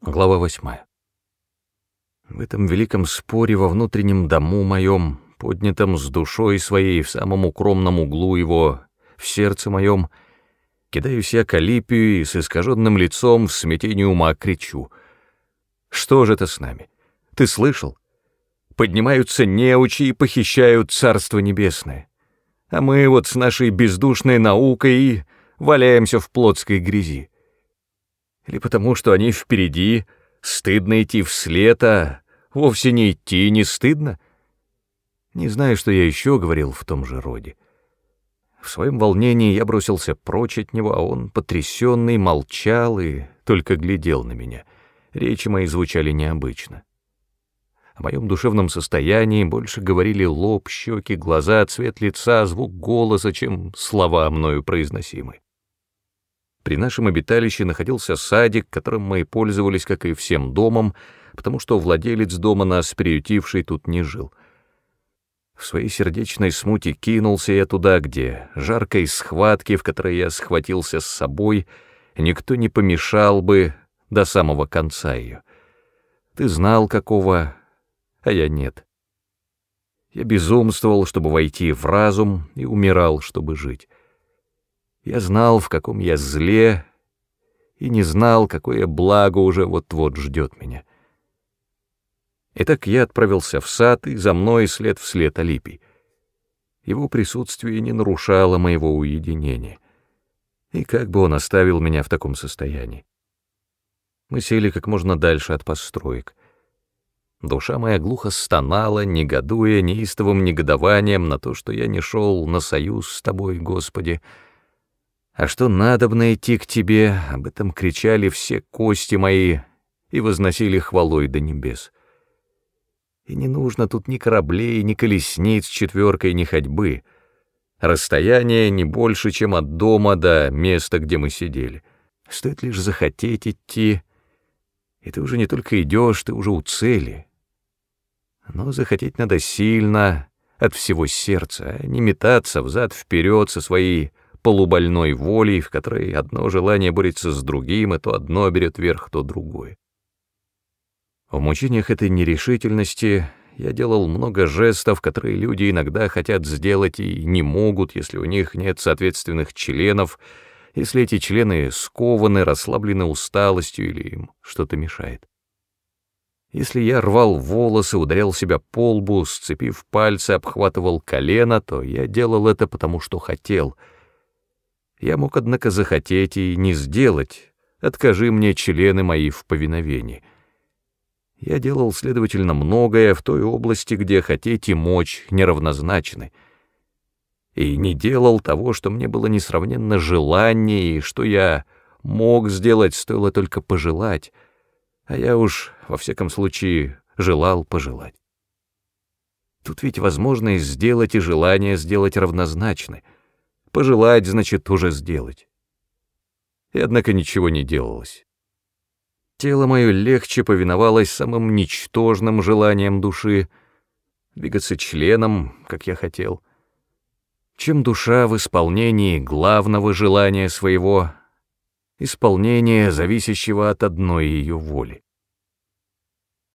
Глава восьмая. В этом великом споре во внутреннем дому моем, поднятом с душой своей в самом укромном углу его, в сердце моем, кидаюсь я к Алипию и с искаженным лицом в смятении ума кричу. Что же это с нами? Ты слышал? Поднимаются неучи и похищают Царство Небесное. А мы вот с нашей бездушной наукой и валяемся в плотской грязи. Или потому, что они впереди, стыдно идти вслед, а вовсе не идти не стыдно? Не знаю, что я еще говорил в том же роде. В своем волнении я бросился прочь от него, а он, потрясенный, молчал и только глядел на меня. Речи мои звучали необычно. О моем душевном состоянии больше говорили лоб, щеки, глаза, цвет лица, звук голоса, чем слова мною произносимые. При нашем обиталище находился садик, которым мы пользовались, как и всем домом, потому что владелец дома нас приютивший тут не жил. В своей сердечной смуте кинулся я туда, где жаркой схватки, в которой я схватился с собой, никто не помешал бы до самого конца ее. Ты знал, какого, а я нет. Я безумствовал, чтобы войти в разум, и умирал, чтобы жить. Я знал, в каком я зле, и не знал, какое благо уже вот-вот ждет меня. Итак, я отправился в сад, и за мной след вслед Алипий. Его присутствие не нарушало моего уединения. И как бы он оставил меня в таком состоянии? Мы сели как можно дальше от построек. Душа моя глухо стонала, негодуя неистовым негодованием на то, что я не шел на союз с тобой, Господи, — а что надобно идти к тебе, об этом кричали все кости мои и возносили хвалой до небес. И не нужно тут ни кораблей, ни колесниц четверкой, ни ходьбы. Расстояние не больше, чем от дома до места, где мы сидели. Стоит лишь захотеть идти, и ты уже не только идешь, ты уже у цели. Но захотеть надо сильно, от всего сердца, а не метаться взад-вперед со своей полубольной волей, в которой одно желание борется с другим, и то одно берет верх, то другое. В мучениях этой нерешительности я делал много жестов, которые люди иногда хотят сделать и не могут, если у них нет соответственных членов, если эти члены скованы, расслаблены усталостью или им что-то мешает. Если я рвал волосы, ударял себя по лбу, сцепив пальцы, обхватывал колено, то я делал это потому, что хотел — я мог, однако, захотеть и не сделать, откажи мне члены мои в повиновении. Я делал, следовательно, многое в той области, где хотеть и мочь неравнозначны. И не делал того, что мне было несравненно желание, и что я мог сделать, стоило только пожелать, а я уж, во всяком случае, желал пожелать. Тут ведь возможность сделать и желание сделать равнозначны — Пожелать, значит, уже сделать. И однако ничего не делалось. Тело мое легче повиновалось самым ничтожным желаниям души, двигаться членом, как я хотел, чем душа в исполнении главного желания своего, исполнения, зависящего от одной ее воли.